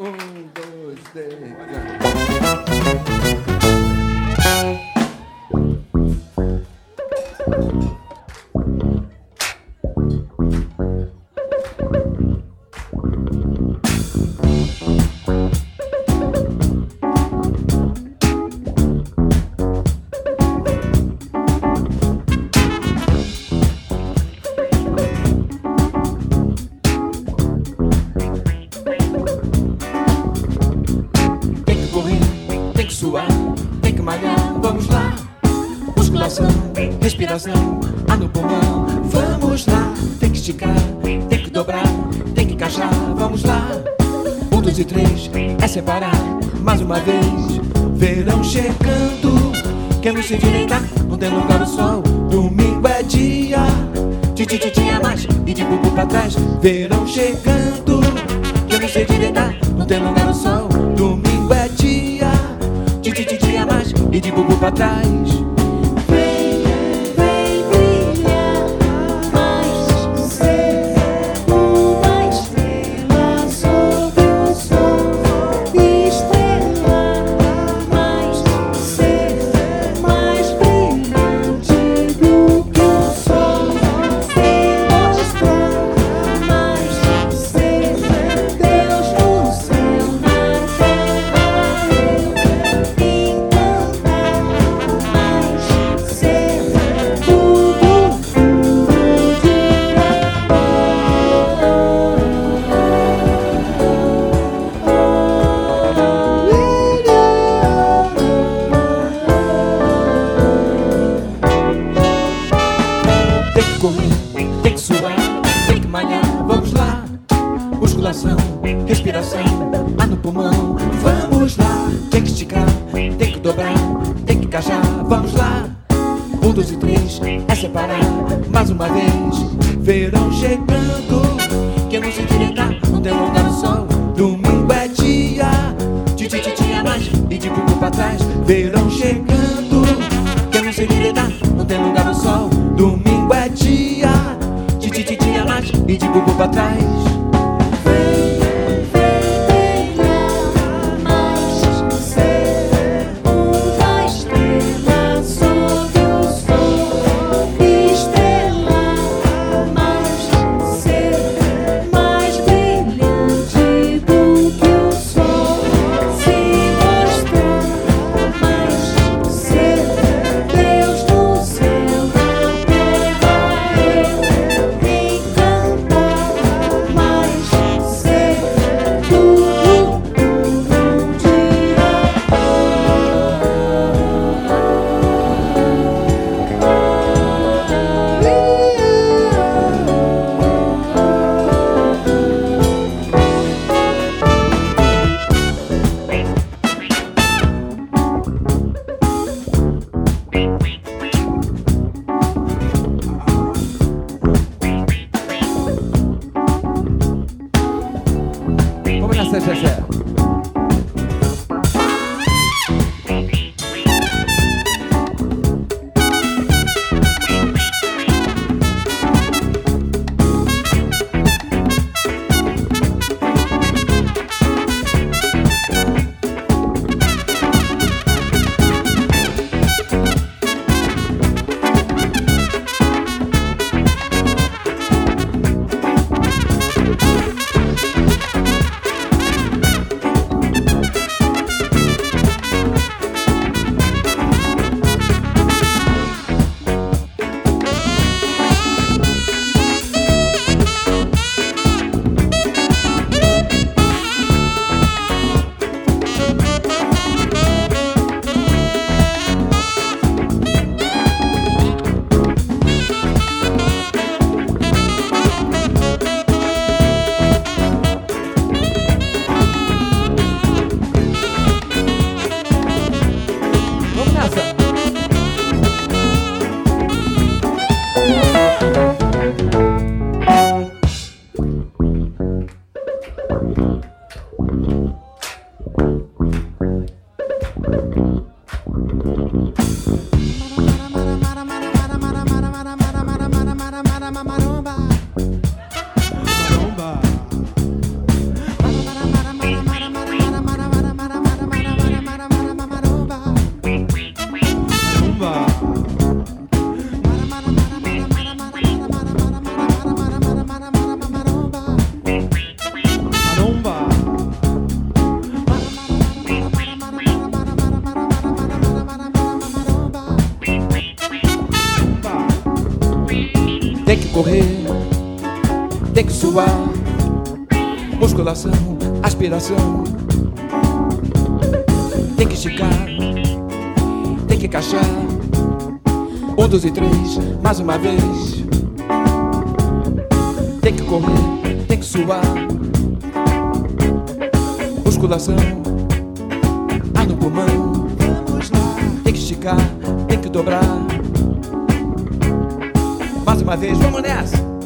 Um, dois, três. Que malhar, vamos lá. Musculação, respiração, ar no pulmão, vamos lá. Tem que esticar, tem que dobrar, tem que encaixar, vamos lá. Um, dois e três, é separar, mais uma vez. Verão chegando, quer não se endireitar, não tem lugar no sol. Domingo é dia, dia mais e de bubu pra trás. Verão chegando, quer não se endireitar, não tem lugar no sol. E Que correr, tem que suar, tem que malhar, vamos lá. Musculação, respiração, ar no pulmão, vamos lá. Tem que esticar, tem que dobrar, tem que encaixar, vamos lá. Um, dois e três, é separar, mais uma vez. Verão chegando, quem não se endireitar, não tem lugar no sol. Domingo é dia, de dia mais e de bubu pra trás. Verão chegando, e de samba. Tem que correr Maromba. suar. Musculação, aspiração. Tem que esticar, tem que encaixar. Um, dois e três, mais uma vez. Tem que correr, tem que suar. Musculação, ar no pulmão. Tem que esticar, tem que dobrar. Mais uma vez, vamos nessa.